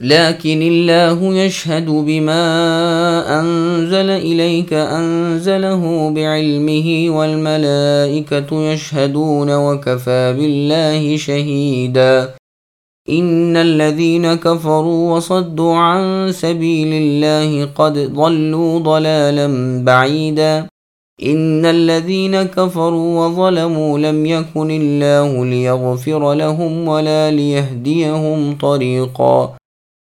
لكن الله يشهد بما أنزل إليك أنزله بعلمه والملائكة يشهدون وكفى بالله شهيدا. إن الذين كفروا وصدوا عن سبيل الله قد ضلوا ضلالا بعيدا. إن الذين كفروا وظلموا لم يكن الله ليغفر لهم ولا ليهديهم طريقا.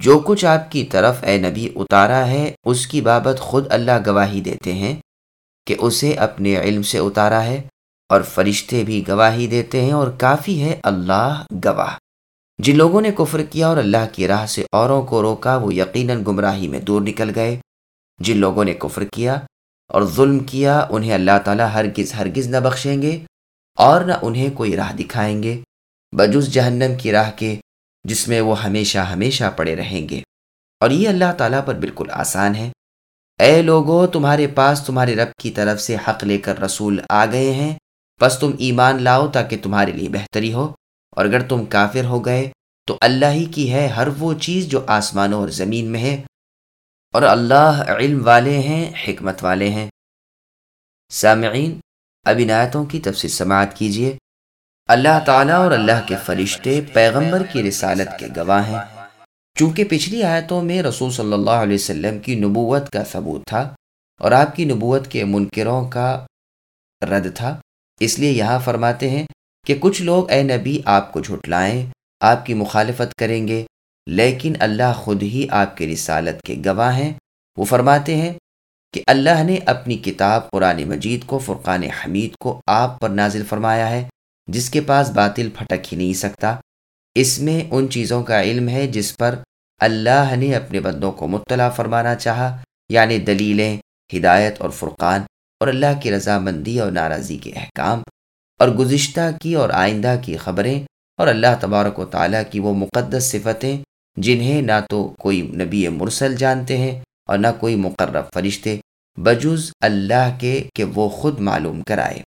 جو کچھ آپ کی طرف اے نبی اتارا ہے، اس کی بابت خود اللہ گواہی دیتے ہیں کہ اسے اپنے علم سے اتارا ہے اور فرشتے بھی گواہی دیتے ہیں اور کافی ہے اللہ گواہ۔ جن لوگوں نے کفر کیا اور اللہ کی راہ سے اوروں کو روکا، وہ یقیناً گمراہی میں دور نکل گئے۔ جن لوگوں نے کفر کیا اور ظلم کیا، انہیں اللہ تعالیٰ ہرگز ہرگز نہ بخشیں گے اور نہ انہیں کوئی راہ دکھائیں گے۔ بجز جہنم کی راہ کے جس میں وہ ہمیشہ ہمیشہ پڑے رہیں گے۔ اور یہ اللہ تعالیٰ پر بالکل آسان ہے۔ اے لوگو، تمہارے پاس تمہارے رب کی طرف سے حق لے کر رسول آ گئے ہیں۔ بس تم ایمان لاؤ تاکہ تمہارے لیے بہتری ہو۔ اور اگر تم کافر ہو گئے، تو اللہ ہی کی ہے ہر وہ چیز جو آسمانوں اور زمین میں ہے۔ اور اللہ علم والے ہیں، حکمت والے ہیں۔ سامعین، اب عنایتوں کی تفصیل سماعت کیجیے۔ اللہ تعالیٰ اور اللہ کے فرشتے پیغمبر کی رسالت کے گواہ ہیں۔ چونکہ پچھلی آیتوں میں رسول صلی اللہ علیہ وسلم کی نبوت کا ثبوت تھا اور آپ کی نبوت کے منکروں کا رد تھا، اس لیے یہاں فرماتے ہیں کہ کچھ لوگ اے نبی آپ کو جھٹلائیں آپ کی مخالفت کریں گے، لیکن اللہ خود ہی آپ کے رسالت کے گواہ ہیں۔ وہ فرماتے ہیں کہ اللہ نے اپنی کتاب قرآن مجید کو، فرقان حمید کو آپ پر نازل فرمایا ہے۔ جس کے پاس باطل پھٹک ہی نہیں سکتا۔ اس میں ان چیزوں کا علم ہے جس پر اللہ نے اپنے بندوں کو مطلع فرمانا چاہا یعنی دلیلیں، ہدایت اور فرقان، اور اللہ کی رضامندی اور ناراضی کے احکام، اور گزشتہ کی اور آئندہ کی خبریں، اور اللہ تبارک و تعالیٰ کی وہ مقدس صفتیں، جنہیں نہ تو کوئی نبی مرسل جانتے ہیں اور نہ کوئی مقرب فرشتے، بجز اللہ کے کہ وہ خود معلوم کرائے۔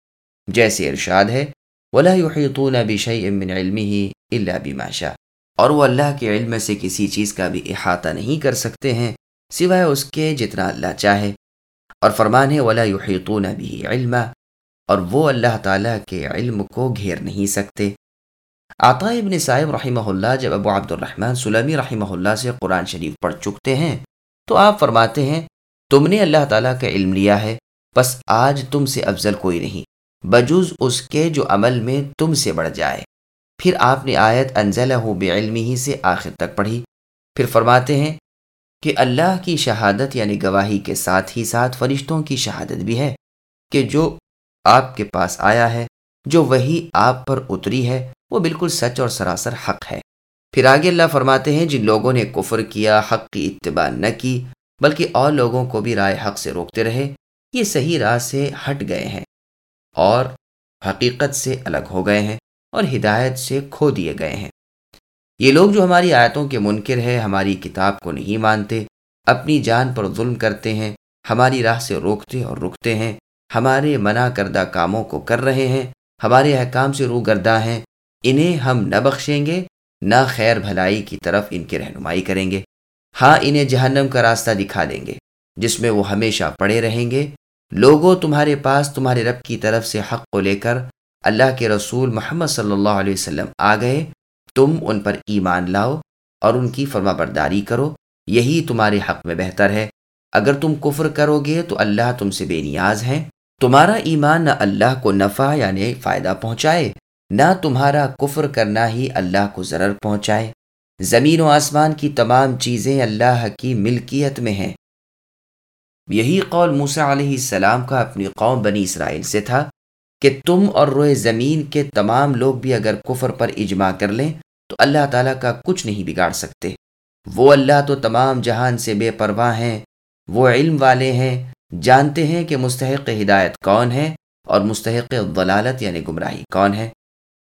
جیسے ارشاد ہے ولا يحيطون بشيء من علمه الا بما شاء۔ اور وہ اللہ کے علم سے کسی چیز کا بھی احاطہ نہیں کر سکتے ہیں سوائے اس کے جتنا اللہ چاہے۔ اور فرمان ہے، ولا يحيطون به علما۔ اور وہ اللہ تعالیٰ کے علم کو گھیر نہیں سکتے۔ عطا ابن صاحب رحمہ اللہ، جب ابو عبد الرحمن سلمی رحمہ اللہ سے قرآن شریف پڑھ چکتے ہیں، تو آپ فرماتے ہیں، تم نے اللہ تعالیٰ کا علم لیا ہے، بس آج تم سے افضل کوئی نہیں۔ بجوز اس کے جو عمل میں تم سے بڑھ جائے۔ پھر آپ نے آیت انزل ہو بے علمی ہی سے آخر تک پڑھی۔ پھر فرماتے ہیں کہ اللہ کی شہادت یعنی گواہی کے ساتھ ہی ساتھ فرشتوں کی شہادت بھی ہے کہ جو آپ کے پاس آیا ہے، جو وہی آپ پر اتری ہے، وہ بالکل سچ اور سراسر حق ہے۔ پھر آگے اللہ فرماتے ہیں، جن لوگوں نے کفر کیا، حق کی اتباع نہ کی، بلکہ اور لوگوں کو بھی رائے حق سے روکتے رہے، یہ صحیح راہ سے ہٹ گئے ہیں۔ اور حقیقت سے الگ ہو گئے ہیں اور ہدایت سے کھو دیے گئے ہیں۔ یہ لوگ جو ہماری آیتوں کے منکر ہے ہماری کتاب کو نہیں مانتے، اپنی جان پر ظلم کرتے ہیں، ہماری راہ سے روکتے اور رکتے ہیں، ہمارے منع کردہ کاموں کو کر رہے ہیں، ہمارے احکام سے روگردہ ہیں، انہیں ہم نہ بخشیں گے، نہ خیر بھلائی کی طرف ان کی رہنمائی کریں گے۔ ہاں انہیں جہنم کا راستہ دکھا دیں گے، جس میں وہ ہمیشہ پڑے رہیں گے۔ لوگوں تمہارے پاس تمہارے رب کی طرف سے حق کو لے کر اللہ کے رسول محمد صلی اللہ علیہ وسلم آ گئے، تم ان پر ایمان لاؤ اور ان کی فرما برداری کرو، یہی تمہارے حق میں بہتر ہے۔ اگر تم کفر کرو گے تو اللہ تم سے بے نیاز ہیں۔ تمہارا ایمان نہ اللہ کو نفع یعنی فائدہ پہنچائے، نہ تمہارا کفر کرنا ہی اللہ کو ضرر پہنچائے۔ زمین و آسمان کی تمام چیزیں اللہ کی ملکیت میں ہیں۔ یہی قول موسیٰ علیہ السلام کا اپنی قوم بنی اسرائیل سے تھا کہ تم اور روئے زمین کے تمام لوگ بھی اگر کفر پر اجماع کر لیں تو اللہ تعالیٰ کا کچھ نہیں بگاڑ سکتے۔ وہ اللہ تو تمام جہان سے بے پرواہ ہیں، وہ علم والے ہیں، جانتے ہیں کہ مستحق ہدایت کون ہے اور مستحق ضلالت یعنی گمراہی کون ہے۔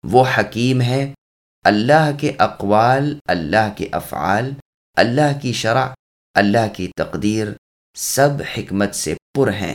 وہ حکیم ہے اللہ کے اقوال، اللہ کے افعال، اللہ کی شرع، اللہ کی تقدیر سب حکمت سے پر ہیں۔